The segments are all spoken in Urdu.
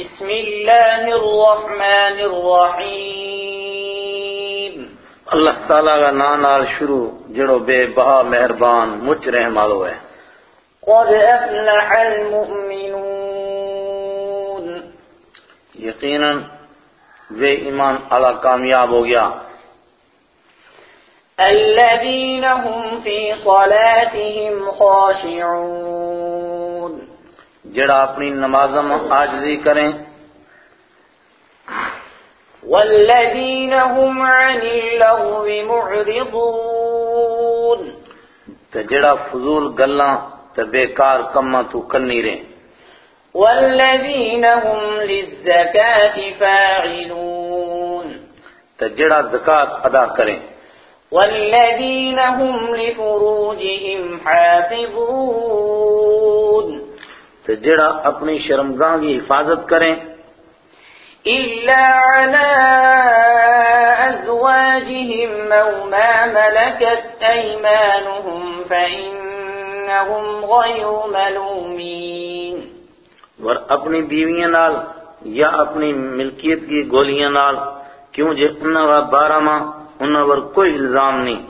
بسم الله الرحمن الرحيم اللہ تعالیٰ کا نام نال شروع جڑو بے بہا مہربان مچ رحم آلو ہے۔ قد أفلح المؤمنون۔ یقیناً وہ ایمان اللہ کامیاب ہو گیا۔ الذين هم في صلاتهم خاشعون۔ جڑا اپنی نمازم عاجزی کریں۔ والذين هم عن اللغو معرضون۔ تے جڑا فضول گلاں تے بیکار کماں تو کنی رہیں والذين هم للزكاة فاعلون۔ تے جڑا زکاة ادا کریں۔ والذين هم لفروجهم حافظون۔ تے جڑا اپنی شرمگاہ کی حفاظت کریں۔ إلا على أزواجهم أو ما ملكت أيمانهم فإنهم غير ملومين۔ ور اپنی بیویاں نال یا اپنی ملکیت کی گولیاں نال کیوں جے انہاں کا بارہ ماں انہاں پر کوئی الزام نہیں۔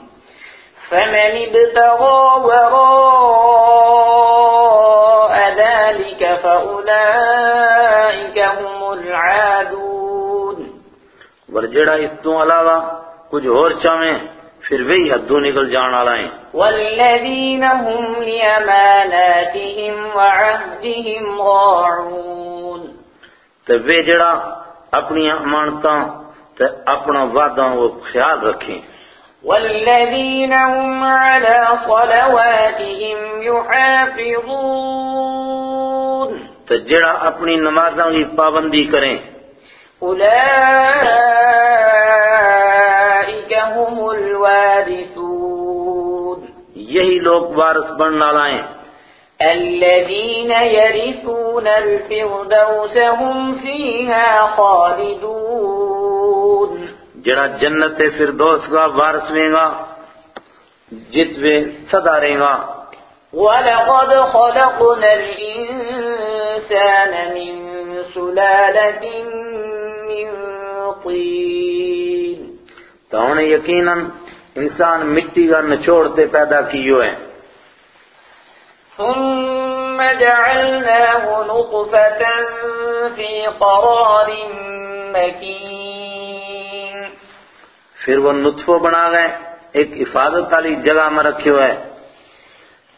فمن ابتغى وراء ذلك فأولئك هم العادون. ور جڑا اس تو علاوہ کچھ اور چاہیں پھر وہی حدوں نکل جان والا ہیں والذين هم لأماناتهم وعهدهم راعون. تے وہ جڑا اپنی امانتاں تے اپنا وعدہ وہ خیال رکھیں۔ والذين هم على صلواتهم يحافظون. تے جڑا اپنی نمازاں کی پابندی کریں۔ أولئك هم الوارثون۔ یہی لوگ وارث بننے والا ہیں۔ الذين يرثون الفردوس هم فيها خالدون۔ جڑا جنت فردوس کا وارث ہوئے گا جت وہ صدا رہے گا۔ ولقد خلقنا الإنسان من سلالة من طين۔ تو انہیں یقیناً انسان مٹی کا نچوڑتے پیدا کیو ہے۔ ثم جعلناه نطفة في قرار مكين۔ پھر وہ نطفہ بنا گئے ایک حفاظت والی جگہ میں رکھے ہوئے۔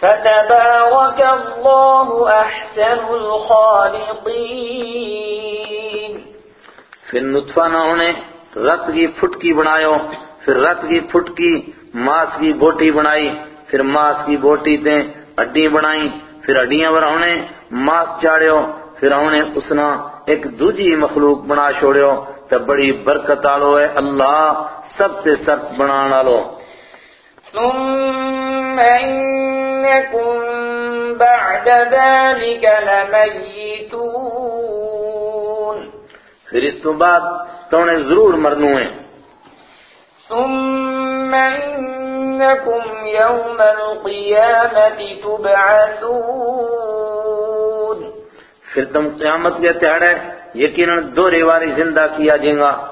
فتبارك الله أحسن الخالقين. پھر نطفہ نہ ہونے رت کی پھٹکی بنایو پھر رت کی پھٹکی ماس کی بوٹی بنائی پھر ماس کی بوٹی تے ہڈی بنائی پھر ہڈیاں پر ہونے ماس چاڑیو پھر ہونے اسنا ایک دوجی مخلوق بنا چھوڑیو تے بڑی برکت آلو ہے اللہ سب تے سرس بنان آلو۔ ثم إنكم بعد ذلك لميتون. پھر اس تو بعد تو انہیں ضرور مرنو ہے ثم إنكم يوم القيامة تبعثون. پھر تم قیامت کے تیارے یقیناً دو ریواری زندہ کیا جائیں گا۔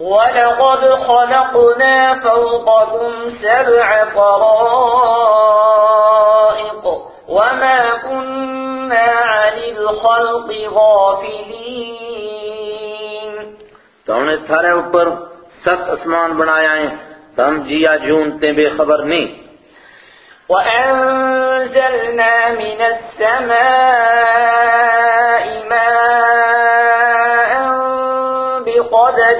ولقد خلقنا فوقكم سبع طرائق وما كنا عن الخلق غافلين. تو انہیں تھارے اوپر ست اسمان بنایا ہے تو ہم جیا جونتے بے خبر نہیں۔ وأنزلنا من السماء ماء بقدر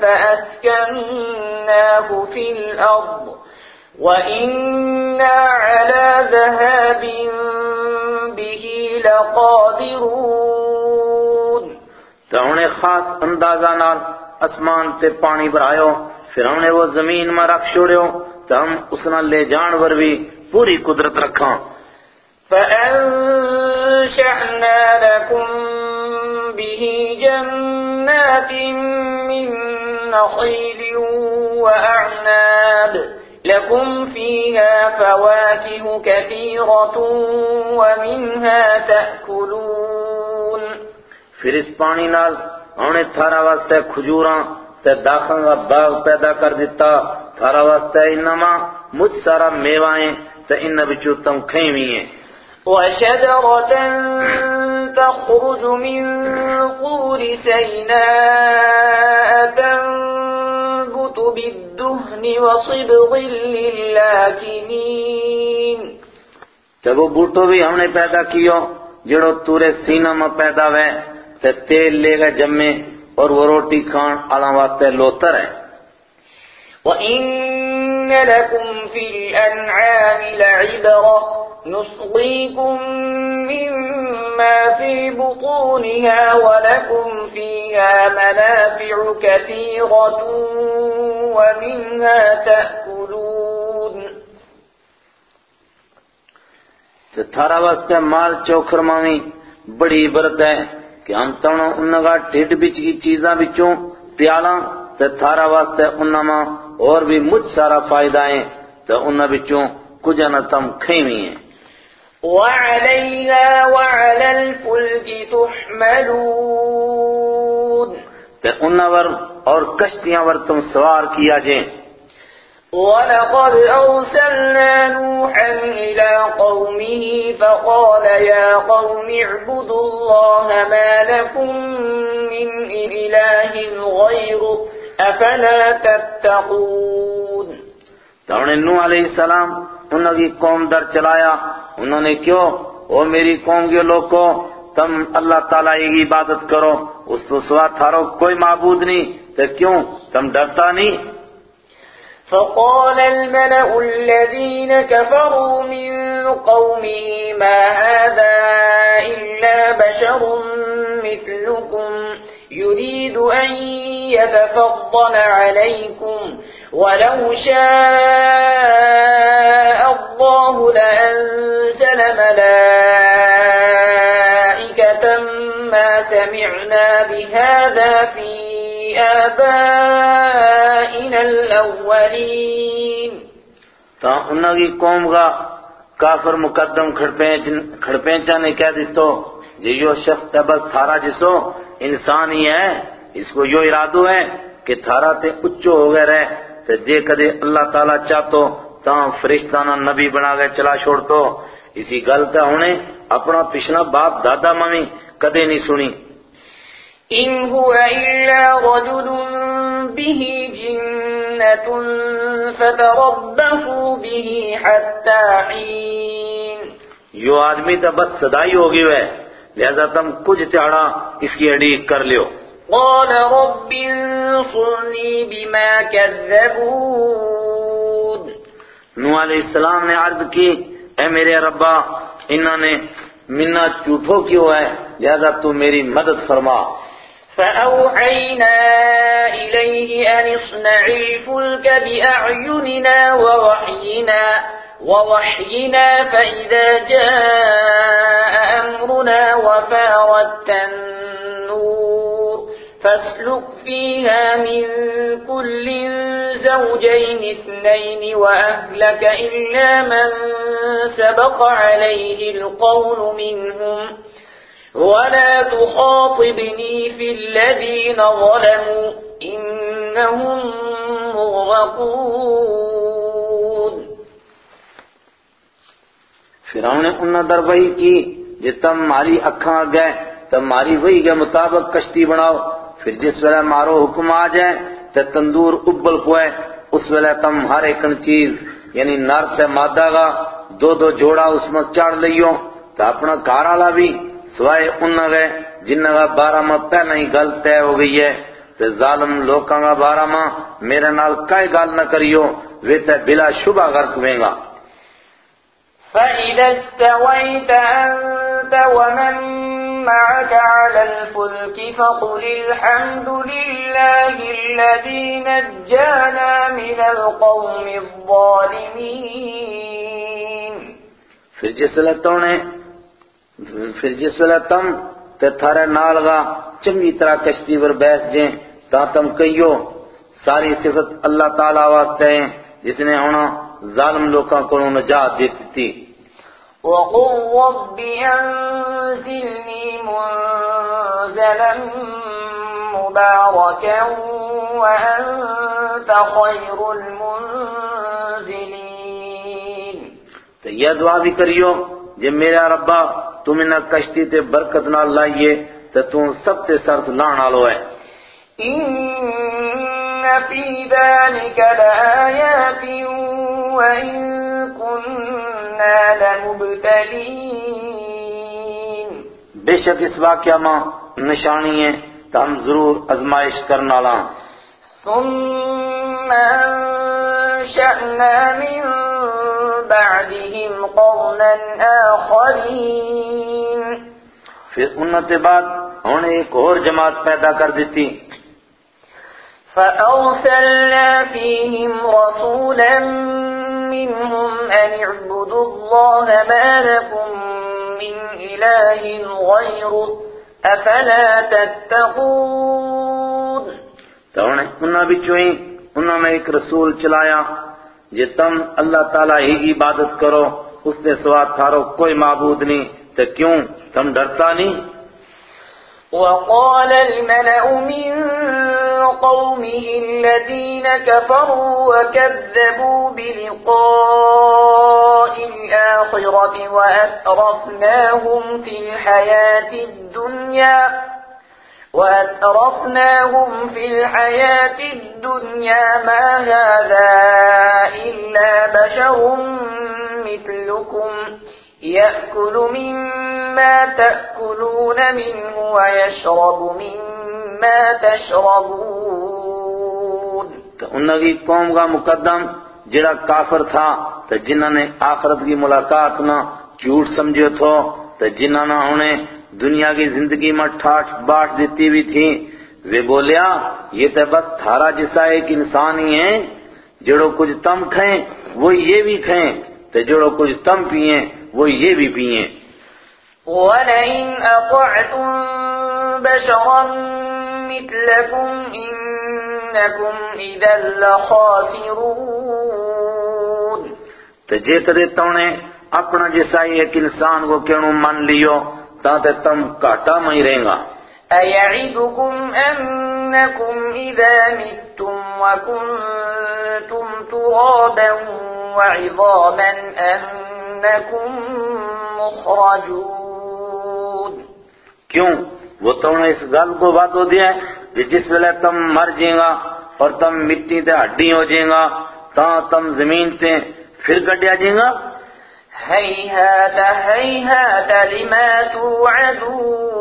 فأسكناه في الأرض وإنا على ذهاب به لقادرون تو انہیں خاص اندازہ نال اسمان تے پانی بھرایو پھر انہیں وہ زمین میں رکھ چھوڑیو تو ہم اس لے جانور بھی پوری قدرت رکھاں۔ فأنشأنا لكم به جنات من نخيل وأعناب لكم فيها فواكه كثيرة ومنها تأكلون پھر اس پانی نال انہیں تھارا واسطے کھجوراں تے داخل کا باغ پیدا کر دیتا تھارا واسطے انما مجھ سارا میوائیں تے ان بچو تم کھیں بھی ہیں۔ وشجرة تخرج من طور سيناء تنبت بالدهن وصبغ للآكلين. تے وہ بوٹو بھی ہم نے پیدا کیو جڑو تورے سینہ میں پیدا ہوئے تے تیل لے گئے جمے اور وہ روٹی کھان آلہ واسطے لوتر ہے۔ وَإِنَّ لَكُمْ فِي الْأَنْعَامِ لَعِبْرَةً نُسْقِيكُم مِّمَّا فِي بُطُونِهَا وَلَكُمْ فِيهَا مَنَافِعُ كَثِيرَةٌ وَمِنْهَا تَأْكُلُونَ تے تھارا واسطے مال چوکھر ماوی بڑی عبرت ہے کہ ہم تنوں انگا ٹھڈ بچ کی چیزاں بچوں پیالاں تے تھارا واسطے انما اور بھی مجھ سارا فائدہ ہیں تے انہاں بچوں کچھ نہ تم کھیں ہیں۔ وَعَلَيْهَا وَعَلَى الْفُلْكِ تُحْمَلُونَ. تے انہاں ور اور کشتیاں ور تم سوار کیا جائیں۔ وَلَقَدْ أَرْسَلْنَا نُوحًا إِلَى قَوْمِهِ فَقَالَ يَا قَوْمِ اعْبُدُوا اللَّهَ مَا لَكُمْ مِنْ إِلَٰهٍ غَيْرُهُ أَفَلَا تَتَّقُونَ. تو نوح علیہ السلام انہوں کی قوم در چلایا۔ انہوں نے کیوں او میری قوم کے لوگوں، تم اللہ تعالیٰ کی عبادت کرو۔ اس تو سوا تھارو کوئی معبود نہیں۔ تو کیوں؟ تم ڈرتا نہیں؟ فقال الملأ الذين كفروا من قومه ما هذا إلا بشر مثلكم؟ يريد أن يتفضل عليكم ولو شاء الله لأنزل ملائكة ما سمعنا بهذا في آبائنا الأولين. تو انہوں کی قوم کا کافر مقدم کھڑپینچا نے کہہ دیتو جی یو شخص بس تھارا جسو انسان ہی ہے اس کو یو ارادو ہے کہ تھارا تے اچو ہو گئے رہے۔ تے جے کدے اللہ تعالیٰ چاہتو تاں فرشتانہ نبی بنا گئے چلا چھوڑتو۔ اسی گل تے ہونے اپنا پچھلا باپ دادا ممی کدے نہیں سنی۔ إن هو إلا رجل به جنة فتربصوا به حتى حين۔ یو آدمی تو بس صدائی ہوگی وے لہذا تم کچھ تیارا اس کی اڈی کر لیو۔ قال رب انصرني بما كذبون نوح علیہ السلام نے عرض کی اے میرے ربا انہوں نے منا چوٹھو کیوں ہے؟ لہذا تو میری مدد فرما۔ فأوحينا إليه أن اصنع الفلك بأعيننا ووحينا۔ ووحينا فإذا جاء أمرنا وفارت النور فاسلك فيها من كل زوجين اثنين وأهلك إلا من سبق عليه القول منهم ولا تخاطبني في الذين ظلموا إنهم مغرقون فرعون نے انہوں در وہی کی جی تم ماری اکھاں گئے تم ماری وہی کے مطابق کشتی بناؤ، پھر جس ویلے مارو حکم آ جائے، تے تندور ابل کوئے اس ویلے تم ہر ایک چیز یعنی نر تے مادہ کا دو دو جوڑا اس میں چڑھ لئیو تو اپنا کار آلا بھی سوائے انہوں گئے جنہوں کا بارہ ماہ پہلے ہی گل طے ہو گئی ہے، تے ظالم لوکاں کا بارہ ماہ میرے نال کئی گل نہ کریو وہ تے بلا شبہ غرق ہوئیں گا۔ فإذا استويت أنت ومن معك على الفلك فقل الحمد لله الذي نجانا من القوم الظالمين پھر جس ویلے تونے پھر جس ویلے تم تے تھارے نال گا، چنگی طرح کشتی پر بیس جیں تا تم کہیو ساری صفت اللہ تعالیٰ واسطے ہیں جس نے ہونا ظالم لوکاں کو نجات دیتی۔ تھی وقل رب أنزلني منزلا مباركا وأنت خير المنزلين۔ تو یہ دعا بھی کریو جب میرا ربا تم انہا کشتی تے برکت نہ لائیے تو تم سب تے سرد لان آلو ہے إن في ذلك لآيات وإن كنا لمبتلين بے شک اس واقعہ ماں نشانی ہے تو ہم ضرور ازمائش کرنا لان ثم أنشأنا من بعدهم قرنا آخرين۔ پھر انت بعد انہوں نے ایک اور جماعت پیدا کر دیتی۔ فأرسلنا فيهم رسولا منهم أن اعبدوا الله ما لكم من إله غيره أفلا تتقون تو انہیں انہوں بچوں ہی انہوں نے ایک رسول چلایا، جے تم اللہ تعالیٰ ہی عبادت کرو، اس نے سوا تھارو کوئی معبود نہیں تو کیوں؟ تم ڈرتا نہیں؟ وقال الملأ من قومه الذين كفروا وكذبوا بلقاء الآخرة وأترفناهم في الحياة الدنيا وأترفناهم في الحياة الدنيا ما هذا إلا بشر مثلكم يأكل مما تأكلون منه ويشرب مما تشربون تو انہوں کی قوم کا مقدم جڑا کافر تھا، تو جنہوں نے آخرت کی ملاقات نہ جھوٹ سمجھے تھو، تو جنہوں نے انہیں دنیا کی زندگی میں ٹھاٹ باٹ دیتی بھی تھی۔ وہ بولیا، یہ تو بس تھارا جیسا ایک انسان ہی ہے جڑو کچھ تم کھائیں وہ یہ بھی کھائیں تو جڑو کچھ تم پیئیں۔ وہ یہ بھی پیئیں۔ ولئن أطعتم بشرا مثلكم إنكم إذا لخاسرون۔ تو جے تدے تونے اپنا جیسا ایک انسان کو کیوں من لیو تا تے تم کاٹا میں ہی رہیں گا۔ أيعدكم أنكم إذا متم وكنتم ترابا وعظاما أنكم مخرجون. کیوں؟ وہ تو نے اس گل کو وعدو دیا ہے کہ جس ویلے تم مر جائیں گا اور تم مٹی تے ہڈی ہو جائیں گا تا تم زمین تے پھر گڈیا جائیں گا؟ هيهات هيهات لما توعدون.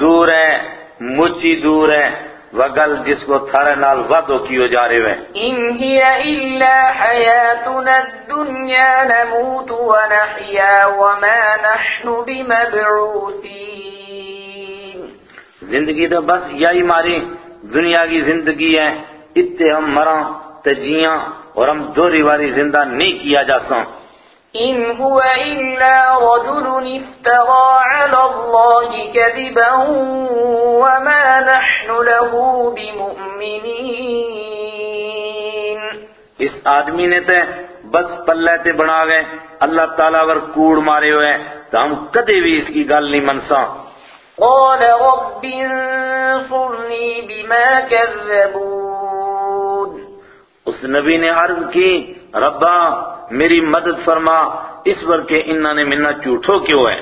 دور ہے مچی دور ہے وہ گل جس کو تھارے نال وعدو کیو جا رہے ہیں۔ إن هي إلا حياتنا الدنيا نموت ونحيا وما نحن بمبعوثين زندگی تو بس یہی ماری دنیا کی زندگی ہے۔ اتے ہم مراں تجیاں اور ہم دوری واری زندہ نہیں کیا جا ساں إن هو إلا رجل افترى على الله كذبا وما نحن له بمؤمنين۔ اس آدمی نے تے بس پلے تے بنا گئے۔ اللہ تعالیٰ اگر کوڑ مارے ہوئے تو ہم کدے بھی اس کی گل نہیں منساں قال رب انصرني بما كذبون۔ اس نبی نے عرض کی ربا میری مدد فرما اس پر کہ انہوں نے منا جھوٹو کیوں ہے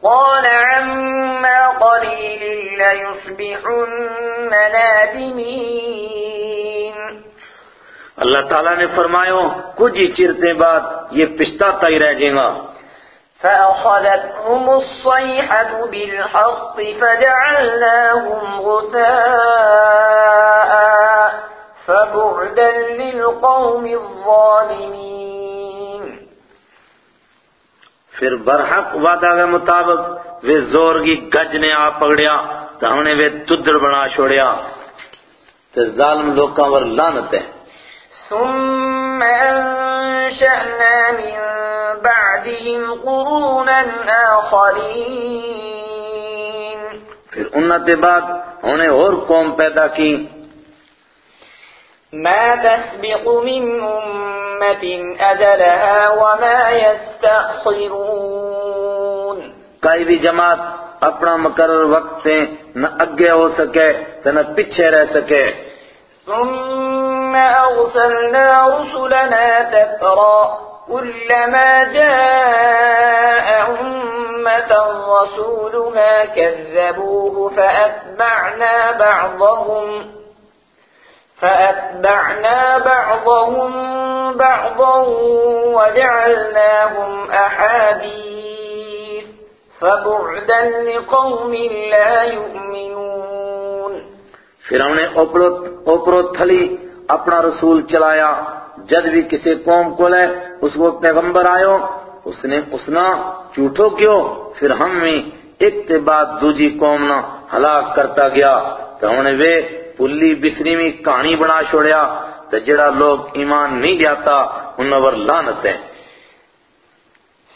قال عما قليل ليصبحن نادمين۔ اللہ تعالیٰ نے فرمایا کچھ ہی چرتے بعد یہ پچھتاتا ہی رہ جائے گا۔ فأخذتهم الصيحة بالحق فجعلناهم غثاء فبعدا للقوم الظالمين۔ پھر برحق وعدہ کے مطابق وہ زور کی گج نے آ پکڑیا تو ہم نے وہ تدڑ بنا چھوڑیا تو ظالم لوکاں ور لانت ہے۔ ثم أنشأنا من بعدهم قرونا آخرين پھر انہوں نے بعد انہیں اور قوم پیدا کی ما تسبق من أمة أجلها وما يستأخرون کئی بھی جماعت اپنا مقرر وقت سے نہ اگے ہو سکے تو نہ پیچھے رہ سکے۔ ثم أرسلنا رسلنا تترى كلما جاء أمة رسولها كذبوه فأتبعنا بعضهم فأتبعنا بعضهم بعضا وجعلناهم أحاديث فبعدا لقوم لا يؤمنون. پھر ہم نے اوپرو تھلی اپنا رسول چلایا۔ جد بھی کسی قوم کو لے، اس کو پیغمبر آئو اس نے اسنا جھوٹو کیوں پھر ہم میں ایک تے بعد دوجی قوم نہ ہلاک کرتا گیا۔ تو ہم نے وہ پلی بسری میں کہانی بنا چھوڑیا تو جڑا لوگ ایمان نہیں جاتا انہوں پر لانت ہے۔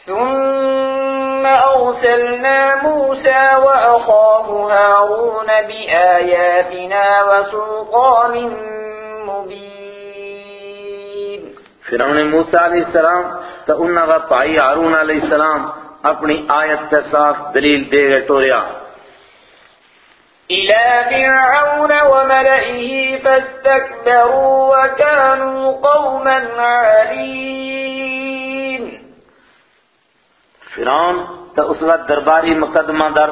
ثم أرسلنا موسى وأخاه هارون بآياتنا وسلطان مبين۔ نے موسیٰ علیہ السلام تو انہوں کا پائی ہارون علیہ السلام اپنی آیت کے صاف دلیل دے گئے ٹوریا۔ إلى فرعون وملئه فاستكبروا وكانوا قوما عالين. فرعون تو اس وقت درباری مقدمہ در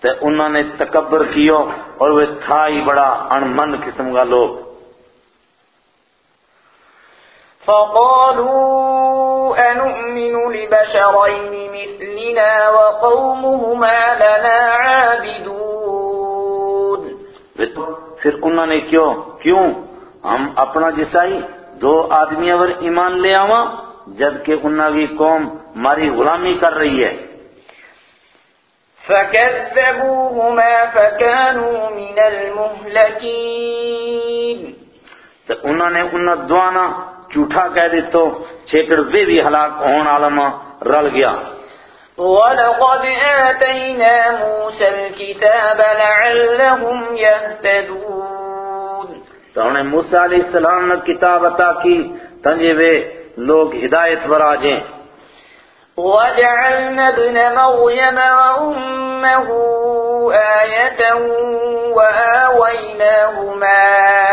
تو انہوں نے تکبر کیو اور وہ تھا ہی بڑا انمن قسم کا لوگ۔ فقالوا أنؤمن لبشرين مثلنا وقومهما لنا عابدون؟ پھر انہوں نے کیوں؟ کیوں؟ ہم اپنا جسائی دو آدمیوں پر ایمان لے آواں جبکہ انہوں کی قوم ہماری غلامی کر رہی ہے۔ فكذبوهما فكانوا من المهلكين۔ تو انہوں نے انہوں دعانا جھوٹا کہہ دیتو چھیکڑ وے بھی ہلاک ہون عالمہ رل گیا۔ ولقد آتينا موسى الكتاب لعلهم يهتدون. تو انہیں موسیٰ علیہ السلام نے کتاب عطا کی تنجے وے لوگ ہدایت پر آجیں وجعلنا ابن مريم وأمه آية وآويناهما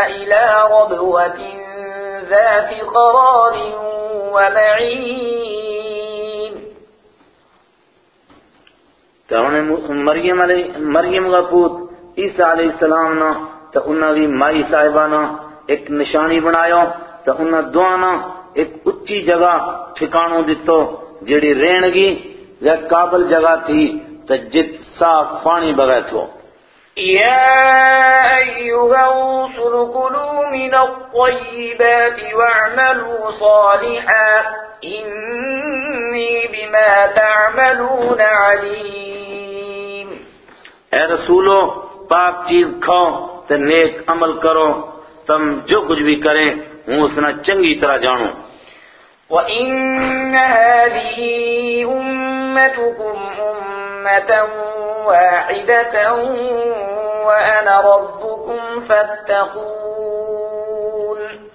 إلى ربوة ذات قرار ومعين. تو انہیں مریم علیہ مریم کا پوت عیسیٰ علیہ السلام نا، تو انہوں کی مائی صاحبہ نا ایک نشانی بنایا تو انہوں دعانا ایک اچھی جگہ ٹھکانوں دیتو جڑی رینگی یا قابل جگہ تھی، تو جت صاف پانی بغیر تھو۔ يا أيها الرسل كلوا من الطيبات واعملوا صالحا. إني بما تعملون عليم. اے رسولو پاک چیز کھاؤ تو نیک عمل کرو تم جو کچھ بھی کریں ہوں اسنا چنگی طرح جانو۔ وإن هذه أمتكم أمة واحدة وأنا ربكم فاتقون.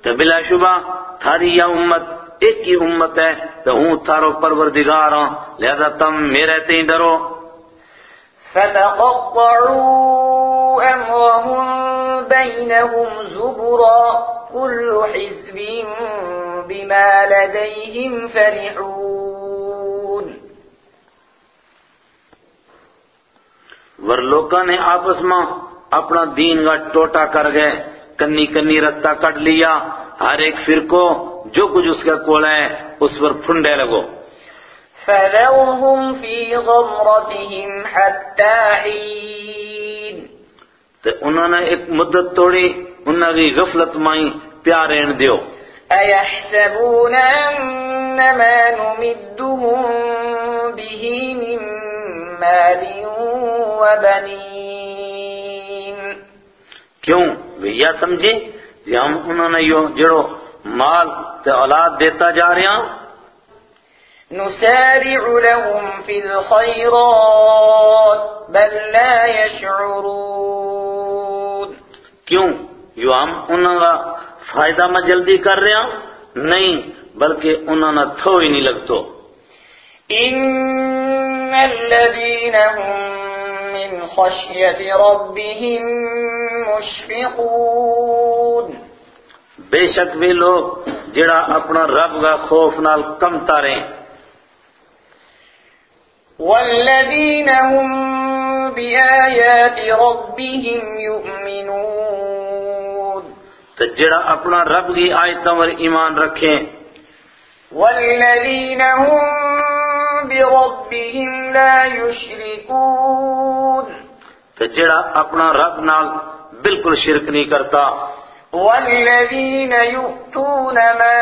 تو بلا شبہ تھاری یہ أمت ایک ہی امت ہے تو ہوں تھارو پروردگار ہوں لہذا تم میرے ہی ڈرو فتقطعوا أمرهم بينهم زبرا كل حزب بما لديهم فرحون. ور لوکاں نے آپس میں اپنا دین کا ٹوٹا کر گئے۔ کنی کنی رستہ کٹ لیا۔ ہر ایک فرقو جو کچھ اس کا کول ہے اس پر پھنڈے لگو۔ فذرهم في غمرتهم حتى حين۔ تو انہوں نے ایک مدت توڑی انہوں کی غفلت مائی پیارین دیو۔ أيحسبون أن ما نمدهم به من مال وبنين. کیوں؟ یہ سمجھے؟ کہ ہم انہوں نے جڑو مال تے اولاد دیتا جا رہے ہیں۔ نسارع لهم في الخيرات بل لا يشعرون. کیوں؟ یو ہم انہوں کا فائدہ میں جلدی کر رہے ہیں؟ نہیں بلکہ انہوں نے تھو ہی نہیں لگتو۔ الذين هم من خشية ربهم مشفقون. بے شک وہ لوگ جڑا اپنا رب کا خوف نال کم تارے والذين هم بآيات ربهم يؤمنون تو جڑا اپنا رب کی آیتوں پر ایمان رکھیں۔ والذين هم بربهم لا يشركون تو جڑا اپنا رب نال بالکل شرک نہیں کرتا۔ والذين يؤتون ما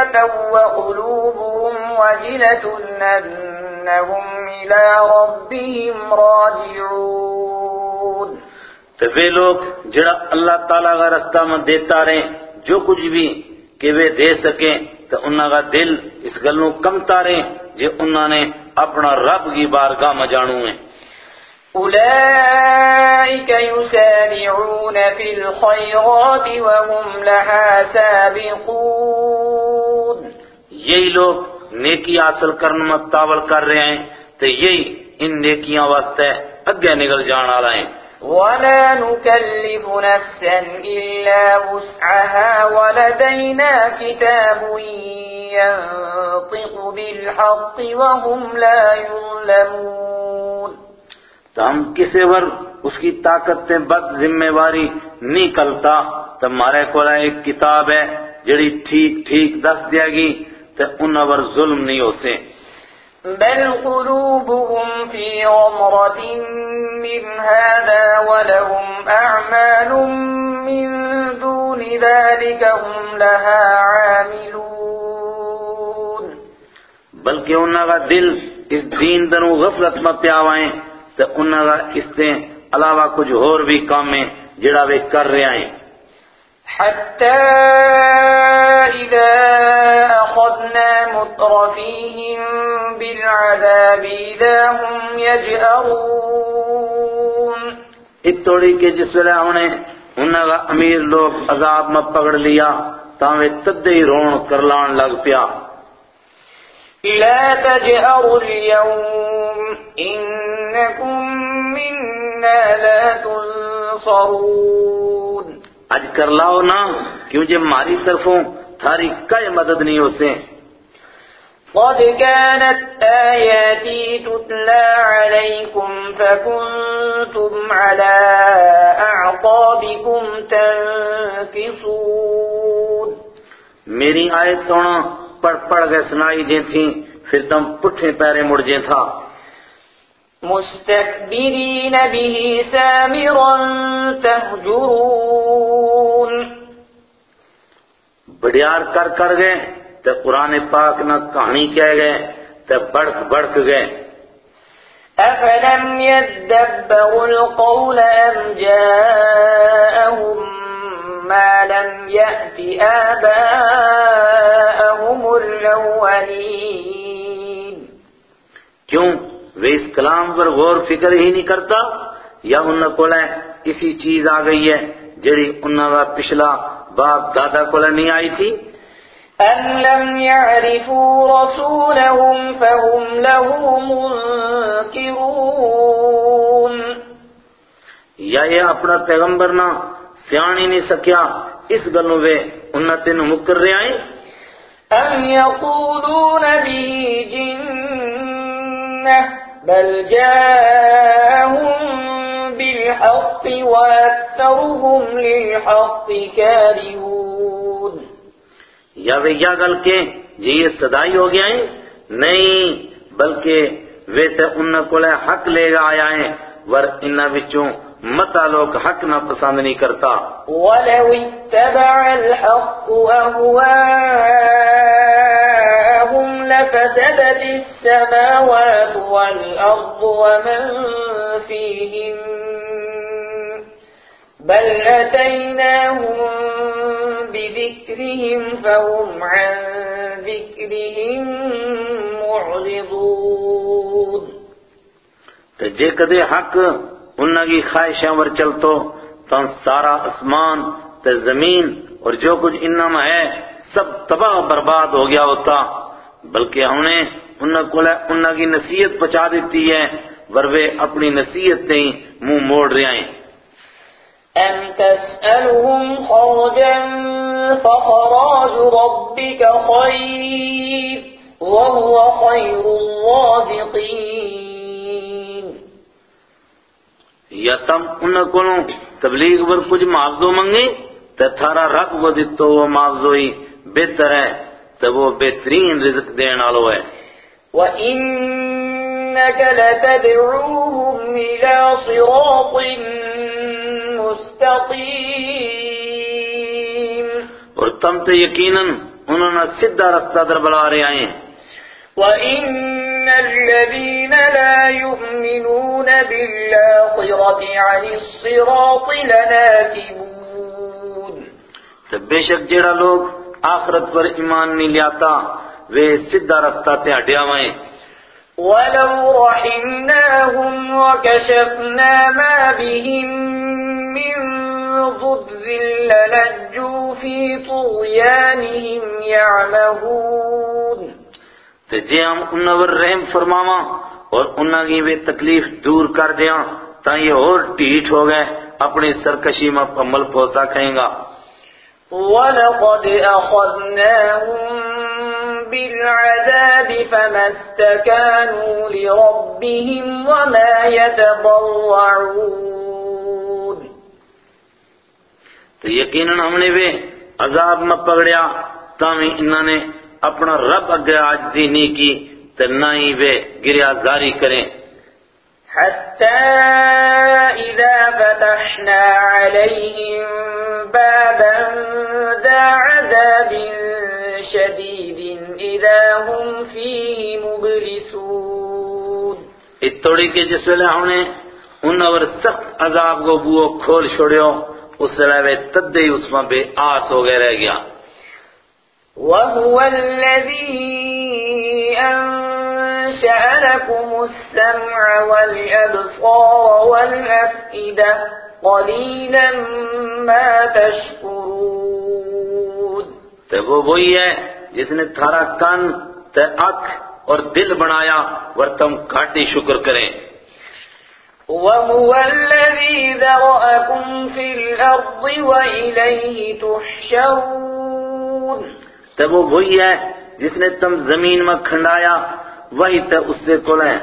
آتوا وقلوبهم وجلة أنهم إلى ربهم راجعون تو وہ لوگ جڑا اللہ تعالیٰ کا رستہ میں دیتا رہے جو کچھ بھی کہ وہ دے سکیں تو انہوں کا دل اس گلوں کم تارے جو انہوں نے اپنا رب کی بارگاہ میں جانو ہے۔ أولئك يسارعون في الخيرات وهم لها سابقون۔ یہی لوگ نیکی حاصل کرنے میں تاول کر رہے ہیں تو یہی ان نیکیاں واسطے اگے نکل جان والا ہیں۔ ولا نكلف نفسا إلا وسعها ولدينا كتاب ينطق بالحق وهم لا يظلمون تو ہم کسی ور اس کی طاقت تے بد ذمہ واری نہیں کلتا، تو ہمارے کو ایک کتاب ہے، جڑی ٹھیک ٹھیک دس دیا گی تو ان ور ظلم نہیں ہو سے بل قلوبهم في غمرة من هذا ولهم أعمال من دون ذلك هم لها عاملون بلکہ انہوں کا دل اس دین دنوں غفلت میں پیاوائیں تو انہوں کا اس سے علاوہ کچھ اور بھی کام ہیں جڑا وہ کر رہے ہیں۔ حتى إذا أخذنا مترفيهم بالعذاب إذا هم يجأرون اس توڑی کے جس ویلے انہیں انہوں کا امیر لوگ عذاب میں پکڑ لیا تاوے تدے ہی رون کرلان لگ پیا۔ لا تجأروا اليوم إنكم منا لا تنصرون۔ اج کر لاؤ نا کیوں جے ہماری طرفوں تھاری کئی مدد نہیں ہو سے قد كانت آياتي تتلى عليكم فكنتم على أعقابكم تنكصون۔ میری آیت تونا پڑھ پڑھ گئے سنائی جیں تھیں پھر تم پٹھے پیرے مڑ جیں تھا۔ مستكبرين به سامرا تهجرون۔ بڑیار کر کر گئے تو قرآن پاک نہ کہانی کہہ گئے تو بڑک بڑک گئے۔ أفلم يدبروا القول أم جاءهم ما لم يأت آباءهم الأولين۔ کیوں؟ وہ اس کلام پر غور فکر ہی نہیں کرتا یا انہوں کو لے کسی چیز آ گئی ہے جڑی انہوں کا پچھلا باپ دادا کو نہیں آئی تھی۔ أم لم يعرفوا رسولهم فهم له منكرون۔ یا یہ اپنا پیغمبر نہ سیان ہی نہیں سکیا۔ اس گلوں وے انہوں تین مکر رہے آئیں۔ أم يقولون به جنة بل جاءهم بالحق وأكثرهم للحق كارهون. یا وہ یا گل کے جی یہ صدائی ہو گیا ہے نہیں بلکہ وہ تے انہوں کو حق لے گا آیا ہے ور انہاں وچوں متا لوگ حق نہ پسند نہیں کرتا۔ ولو اتبع الحق أهواءهم فسدت السماوات والأرض ومن فيهن بل أتيناهم بذكرهم فهم عن ذكرهم معرضون تو جے کدے حق انہاں کی خواہشاں ور چلتو تو سارا اسمان تے زمین اور جو کچھ انما ہے، سب تباہ برباد ہو گیا ہوتا۔ بلکہ ہم نے انہاں کو انہاں کی نصیحت پچا دیتی ہے وروے اپنی نصیحت تے منہ موڑ رہے ہیں۔ أم تسألهم خرجا فخراج ربك خير وهو خير الرازقين یا تم انہاں کو تبلیغ پر کچھ معاوضوں منگے تو تھارا رب وہ دیتو وہ معاوضوئی بہتر ہے تو وہ بہترین رزق دین آلو ہے۔ وَإِنَّكَ لَتَدْعُوهُمْ إِلَى صِرَاطٍ مُسْتَقِيمٍ اور تم تو یقیناً انہوں نے سدھا رستہ در بلا رہے آئے ہیں۔ وَإِنَّ الَّذِينَ لَا يُؤْمِنُونَ بِالْآخِرَةِ عَنِ الصِّرَاطِ لَنَاكِبُونَ. تو بے شک جیڑا لوگ آخرت پر ایمان نہیں لیاتا وہ سدھا رستہ تے ہٹیا ہوئے وَلَوْ رَحِمْنَاهُمْ وَكَشَفْنَا مَا بِهِمْ مِنْ ضُرٍّ لَلَجُّوا فِي طُغْيَانِهِمْ يَعْمَهُونَ. تو جے ہم انہاں رحم فرماواں اور انہاں کی وہ تکلیف دور کر دیاں تا یہ اور ٹھیٹ ہو گئے اپنی سرکشی میں عمل پہنچا کہیں گا۔ وَلَقَدْ أَخَذْنَاهُمْ بِالْعَذَابِ فَمَا اسْتَكَانُوا لِرَبِّهِمْ وَمَا يَتَضَرَّعُونَ. تو یقیناً ہم نے وہ عذاب میں پکڑیا تاہم انہوں نے اپنا رب اگے عاجزی نہیں کی تو نہ ہی وہ گریا زاری کریں۔ حتى إذا فتحنا عليهم بابا ذا عذاب شديد إذا هم فيه مبلسون۔ اتوڑی کے جس ویلے ہم نے ان اور سخت عذاب کو بو کھول چھوڑیو اس ویلے وہ تدے اس میں بے آس ہو گئے رہ گیا۔ وهو الذي أنشأ لكم السمع والأبصار والأفئدة قليلا ما تشكرون۔ تو وہ وہی ہے جس نے تھارا کان تے اکھ اور دل بنایا ور تم کاٹی شکر کریں۔ وهو الذي ذرأكم في الأرض وإليه تحشرون تو وہ وہی ہے جس نے تم زمین میں کھنڈایا وہی تے اس سے کلیں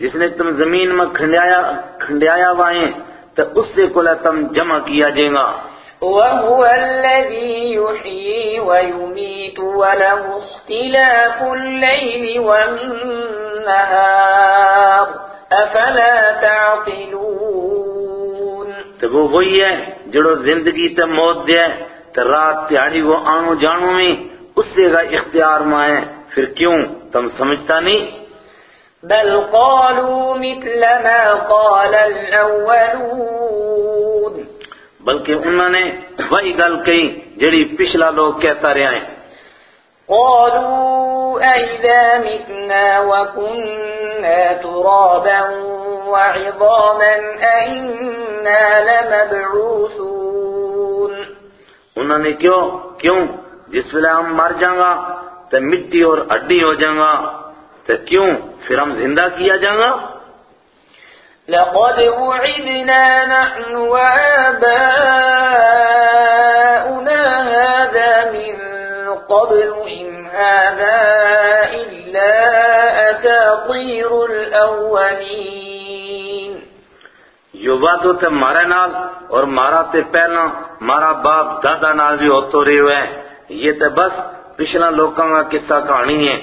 جس نے تم زمین میں کھنڈایا کھنڈایا وائیں تو اس سے کلیں تم جمع کیا جائے گا۔ وهو الذي يحيي ويميت وله اختلاف الليل والنهار۔ أفلا تعقلون؟ تو وہ وہی ہے جڑو زندگی تے موت دے تو رات تیاری وہ آنو جانو میں اس سے کا اختیار میں ہے۔ پھر کیوں؟ تم سمجھتا نہیں؟ بل قالوا مثل ما قال الأولون۔ بلکہ انہوں نے وہی گل کہی جڑی پچھلا لوگ کہتا رہے ہیں۔ قالوا أئذا متنا وكنا ترابا وعظاما أئنا لمبعوثون انہوں نے کیوں کیوں جس ویلے ہم مر جائیں گا تو مٹی اور ہڈی ہو جائیں گا تو کیوں پھر ہم زندہ کیا جائیں گا لقد وعدنا نحن وآباؤنا هذا من قبل إن هذا إلا أساطير الأولين جو وعدو تے مارے نال اور مارا تے پہلا مارا باپ دادا نال بھی ہوتو رہے ہوئے یہ تے بس پچھلا لوکاں کا قصہ کہانی ہے۔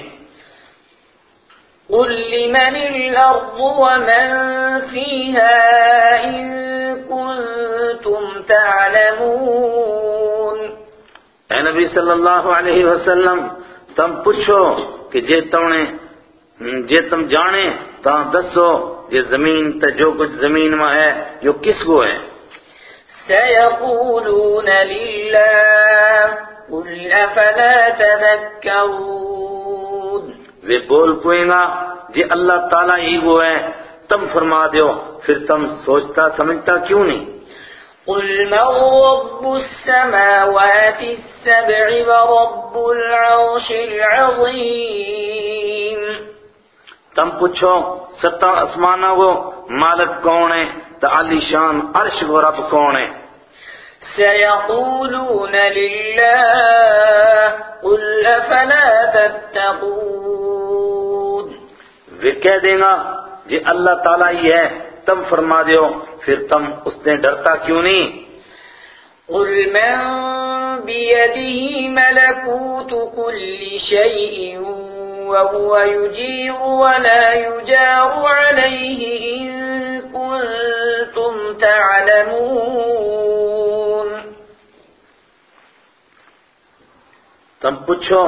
قل لمن الأرض ومن فيها إن كنتم تعلمون اے نبی صلی اللہ علیہ وسلم تم پوچھو کہ جے تونے جے تم جانے تا دسو جے زمین تے جو کچھ زمین میں ہے جو کس کو ہے؟ سيقولون لله قل أفلا تذكرون وہ بول پوئیں گا جے اللہ تعالیٰ ہی وہ ہے تم فرما دیو پھر تم سوچتا سمجھتا کیوں نہیں؟ قل من رب السماوات السبع ورب العرش العظيم تم پوچھو ستا اسمانہ وہ مالک کون ہے تو علی شان عرش وہ رب کون ہے سيقولون لله قل أفلا تتقون۔ وہ کہہ دیں گا جی اللہ تعالیٰ ہی ہے تم فرما دیو پھر تم اس نے ڈرتا کیوں نہیں؟ قل من بيده ملكوت كل شيء وهو يجير ولا يجار عليه إن كنتم تعلمون. تم پوچھو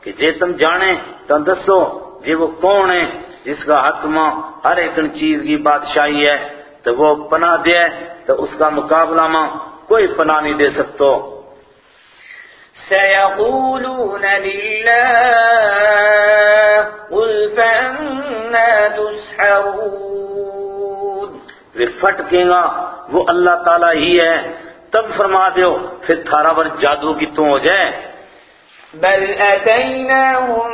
کہ جے تم جانے، تم دسو جے وہ کون ہے جس کا ہاتھ ماں ہر ایک چیز کی بادشاہی ہے، تو وہ پناہ دے، تو اس کا مقابلہ ماں کوئی پناہ نہیں دے سکتو۔ سيقولون لله قل فأنا تسحرون پھٹ کہیں گا وہ اللہ تعالیٰ ہی ہے۔ تم فرما دیو پھر تھارا ور جادو کی تو ہو جائے۔ بل أتيناهم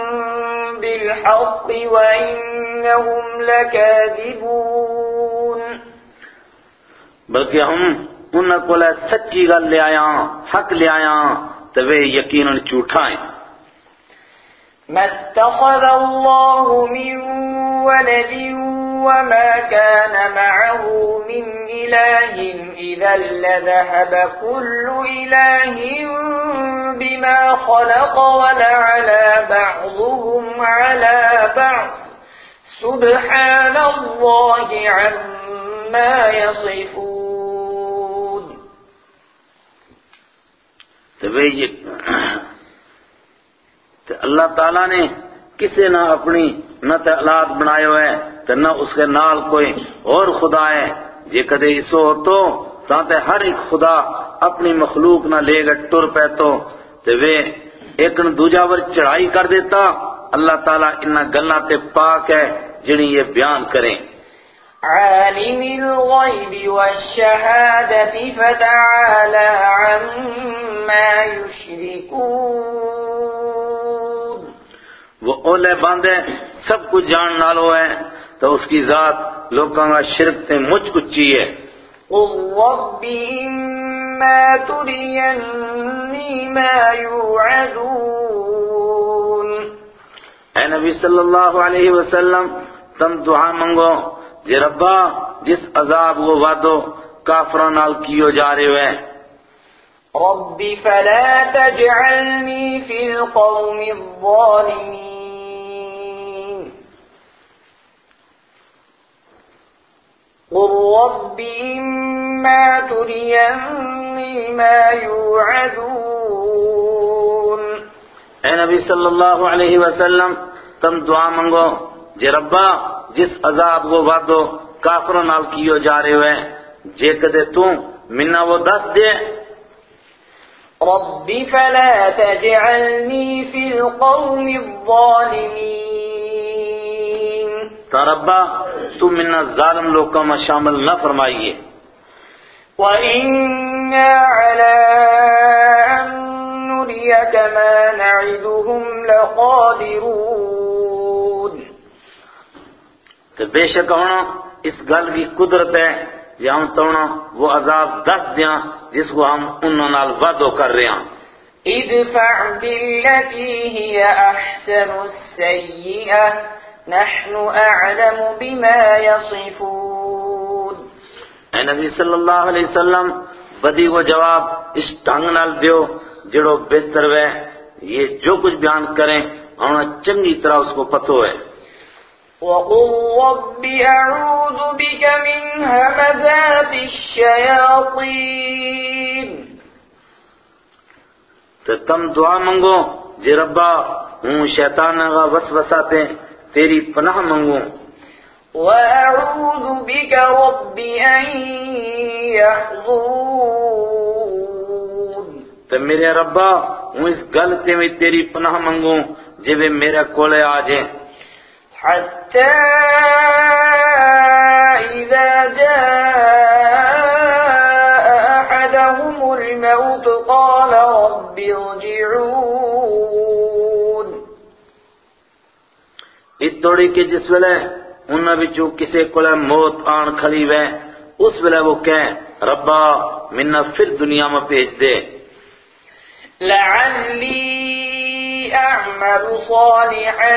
بالحق وإنهم لكاذبون بلکہ ہم انہوں کو لے سچی گل لے آیا حق لے آیا۔ تو وہ یقیناً جھوٹا ہیں ما اتخذ الله من ولد وما كان معه من إله إذا لذهب كل إله بما خلق ولعلى بعضهم على بعض. سبحان الله عما يصفون. تو وہ یہ تو اللہ تعالیٰ نے کسے نہ اپنی نہ تے اولاد بنائے ہوئے تو نہ اس کے نال کوئی اور خدا ہے۔ جے کدے اسو ہو تو تاں تے ہر ایک خدا اپنی مخلوق نہ لے گا ٹر پہ تو تے وہ ایک نہ دوجا ور چڑھائی کر دیتا۔ اللہ تعالیٰ انہا گلنا تے پاک ہے جنہیں یہ بیان کریں۔ عالم الغيب والشهادة فتعالى عما يشركون. وہ اولے باندھے سب کچھ جان نالو ہے تو اس کی ذات لوگوں کا شرک تے مجھ کچی ہے۔ قل رب إما تريني ما يوعدون. اے نبی صلی اللہ علیہ وسلم تم دعا منگو جے ربا جس عذاب وہ وعدو کافران نال کیو جا رہے ہوئے۔ رب فلا تجعلني في القوم الظالمين۔ قل رب إما تريني ما يوعدون۔ اے نبی صلی اللہ علیہ وسلم تم دعا منگو جے ربا جس عذاب وہ وعدو کافران نال کیو جا رہے ہوئے جے کدے تو منہ وہ دس دے۔ رب فلا تجعلني في القوم الظالمين۔ تا ربا تو منہ ظالم لوگوں میں شامل نہ فرمائیے۔ وإنا على أن نريك ما نعدهم لقادرون۔ تو بے شک ہونا اس گل کی قدرت ہے کہ ہم تونا وہ عذاب دس دیاں جس کو ہم انہوں نال وعدو کر رہے ہیں ادفع بالتي هي أحسن السيئة نحن أعلم بما يصفون۔ اے نبی صلی اللہ علیہ وسلم بدی کو جواب اس ٹنگ نال دیو جڑو بہتر ہے یہ جو کچھ بیان کریں انہوں چنگی طرح اس کو پتو ہے وقل رب أعوذ بك من همزات الشياطين تو تم دعا منگو جے ربا ہوں شیطان کا وسوسہ تے تیری پناہ منگوں وأعوذ بك رب أن يحضرون تو میرے ربا ہوں اس غلطی میں تیری پناہ منگوں جب میرے کولے آ جائیں۔ حتى إذا جاء أحدهم الموت قال رب ارجعون. اس توڑی کے جس ویلے انہاں بچوں کسے کولے موت آن کھڑی وے اس ویلے وہ کہیں ربا منہ پھر دنیا میں بھیج دے۔ لعلي أعمل صالحا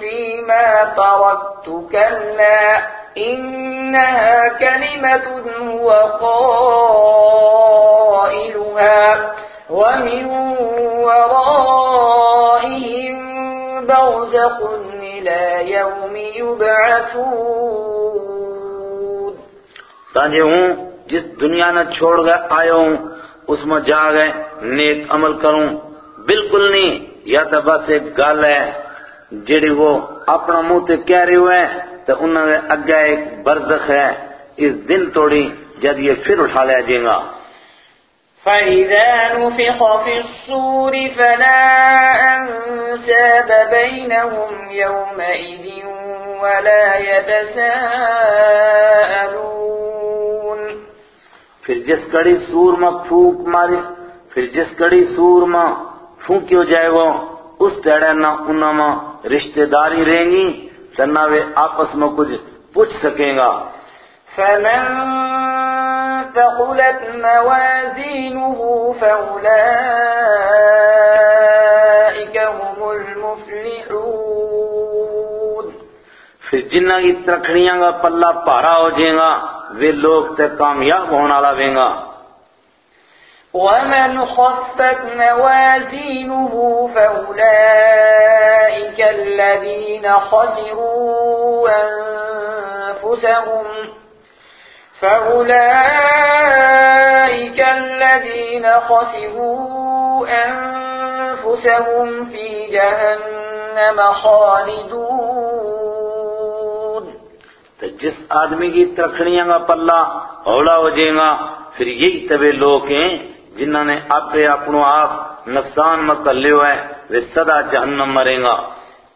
فيما تركت كلا، إنها كلمة هو قائلها، ومن ورائهم برزخ إلى يوم يبعثون. تانجے ہوں، جس دنیا نہ چھوڑ گئے آیا ہوں، اس میں جا گئے، نیک عمل کروں، بالکل نہیں، یا تو بس ایک گل ہے جڑی وہ اپنا منہ تے کہہ رہے ہوئے تو انہوں نے اگے ایک برزخ ہے۔ اس دن توڑی جب یہ پھر اٹھا لیا جائے گا۔ فإذا نفخ في الصور فلا أنساب بينهم يومئذ ولا يتساءلون۔ پھر جس کڑی سور میں پھونک ماری پھر جس کڑی سور میں پھونکی ہو جائے گا اس تیڑے نہ انہوں رشتہ داری رہیں گی تو نہ وہ آپس میں کچھ پوچھ سکیں گا۔ فمن ثقلت موازينه فأولئك هم المفلحون۔ پھر جنہ کی ترکھڑیاں کا پلہ پارا ہو جائے گا وہ لوگ تے کامیاب ہونا والا بیں گا۔ ومن خفت موازينه فأولئك الذين خسروا أنفسهم فأولئك الذين خسروا أنفسهم في جهنم خالدون تو جس آدمی کی ترکھڑیاں کا پلہ اولا ہو جائے گا، پھر یہی تبے لوگ ہیں جنہوں نے اپنے اپنوں آپ نقصان میں کر لے ہوئے وہ سدا جہنم مریں گا۔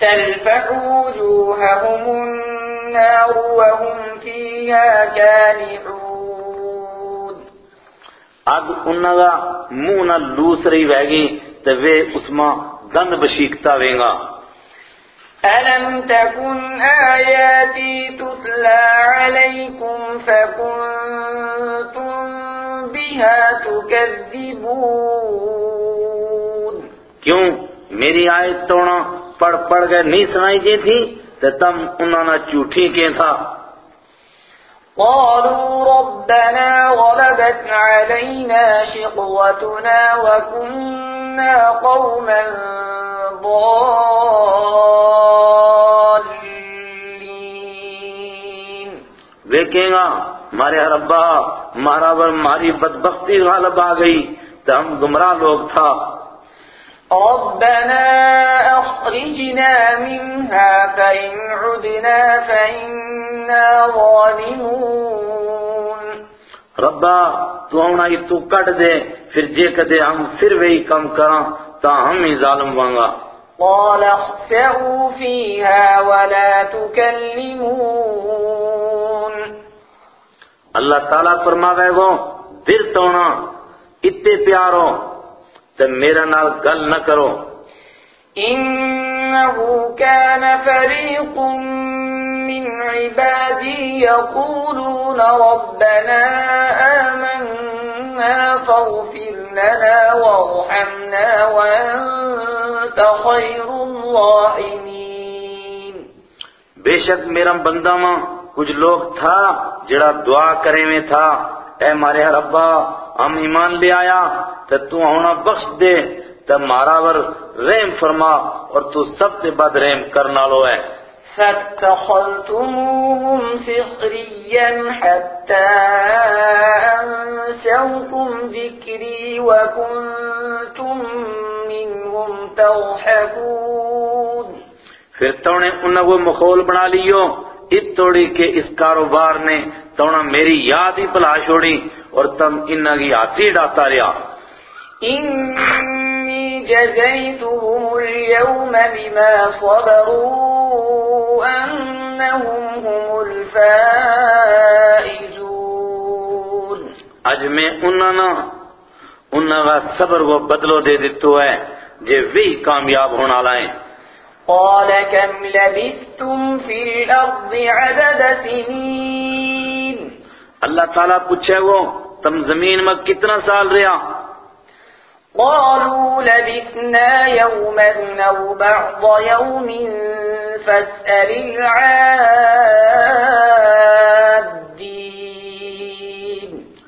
تلفح وجوههم النار وهم فيها كالحون اگ انہوں کا منہ نہ لوس رہی بہ گی تو وہ اس میں دند بشیکتا ویں گا۔ ألم تكن آياتي تتلى عليكم فكنتم بها تكذبون کیوں؟ میری آیت توڑا پڑھ پڑھ گئے نہیں سنائی جی تھی تو تم انہوں نے جھوٹی کے تھا۔ قالوا ربنا غلبت علينا شقوتنا وكنا قوما ضالين۔ گا ہمارے ربا ہمارا پر ہماری بدبختی غالب آ گئی تو ہم گمراہ لوگ تھا۔ ربنا أخرجنا منها فإن عدنا فإنا ظالمون۔ ربا تو ہونا ہی تو کٹ دے پھر جے کدے ہم پھر وہی کم کراں تا ہم ہی ظالم بانگا قال اخسئوا فيها ولا تكلمون۔ اللہ تعالیٰ فرماوے گو دل تونا اتے پیارو تو میرا نال گل نہ کرو۔ إنه كان فريق من عبادي يقولون ربنا آمنا فاغفر لنا وارحمنا وأنت خير الراحمين بے شک میرا بندہ ماں کچھ لوگ تھا جڑا دعا کرے میں تھا اے مارے ربا ہم ایمان لے آیا تو تو ہونا بخش دے تو مارا ور رحم فرما اور تو سب سے بد رحم کرنا لو ہے۔ فاتخذتموهم سخريا حتى أنسوكم ذكري وكنتم منهم تضحكون. پھر تونے انہوں کو مخول بنا لیو۔ ات توڑی کے اس کاروبار نے تونا میری یاد ہی پلا چھوڑی اور تم انہوں کی ہاسی ڈاتا رہا۔ إني جزيتهم اليوم بما صبروا أنهم هم الفائزون۔ اج میں انہوں نے انہوں کا صبر کو بدلو دے دیتو ہے جے وہی کامیاب ہونا لائیں۔ قال كم لبثتم في الأرض عدد سنين؟ اللہ تعالیٰ پوچھے وہ تم زمین میں کتنا سال رہا؟ قالوا لبثنا يوما أو بعض يوم فاسأل العادين.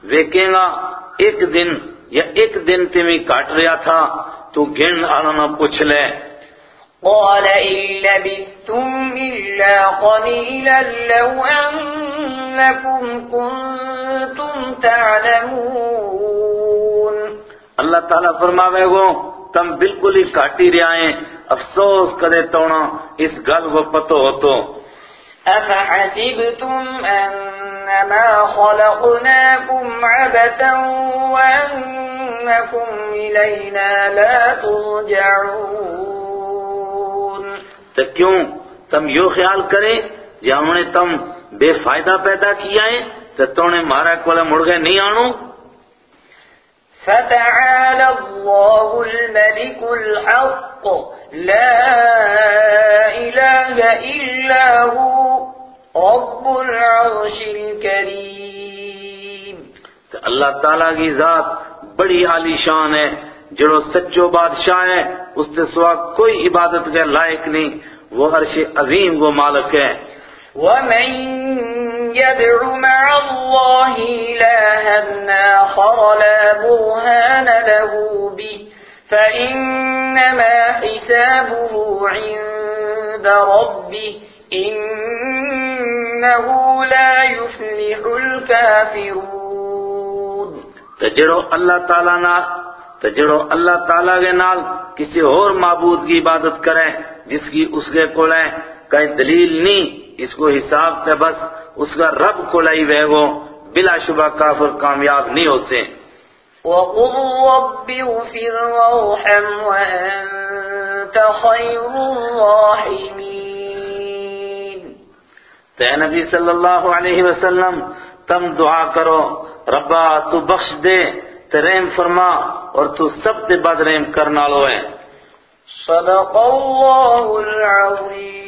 ویکھیں گا ایک دن یا ایک دن تمہیں کاٹ رہا تھا تو گن آنا نہ پوچھ لے۔ قال إن لبثتم إلا قليلا لو أنكم كنتم تعلمون. اللہ تعالیٰ فرماوے گو تم بالکل ہی کاٹی رہا ہیں افسوس کرے تونا اس گل کو پتو ہو تو أفحسبتم أنما خلقناكم عبثا وأنكم إلينا لا ترجعون. تو کیوں تم یو خیال کرے یا ہم نے تم بے فائدہ پیدا کیا ہے تو تو نے مارا کولا مڑ گئے نہیں آنو؟ فتعالى الله الملك الحق لا إله إلا هو رب العرش الكريم تو اللہ تعالیٰ کی ذات بڑی عالی شان ہے جڑو سچو بادشاہ ہے اس سے سوا کوئی عبادت کے لائق نہیں وہ عرش عظیم وہ مالک ہے ومن يدع مع الله إلها آخر لا برهان له به فإنما حسابه عند ربه إنه لا يفلح الكافرون. تو جڑو اللہ تعالیٰ نال تو جڑو اللہ تعالیٰ کے نال کسی اور معبود کی عبادت کرے جس کی اس کے کول ہے کہیں دلیل نہیں اس کو حساب پہ بس اس کا رب کولائی وے گو بلا شبہ کافر کامیاب نہیں ہوتے۔ وقل رب اغفر وارحم وأنت خير الراحمين۔ تے نبی صلی اللہ علیہ وسلم تم دعا کرو ربا تو بخش دے تے رحم فرما اور تو سب تے بعد رحم کرنا لو ہے صدق اللہ العظیم۔